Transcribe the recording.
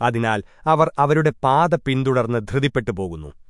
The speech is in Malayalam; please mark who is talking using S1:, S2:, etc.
S1: അതിനാൽ അവർ അവരുടെ പാത പിന്തുടർന്ന് ധൃതിപ്പെട്ടു പോകുന്നു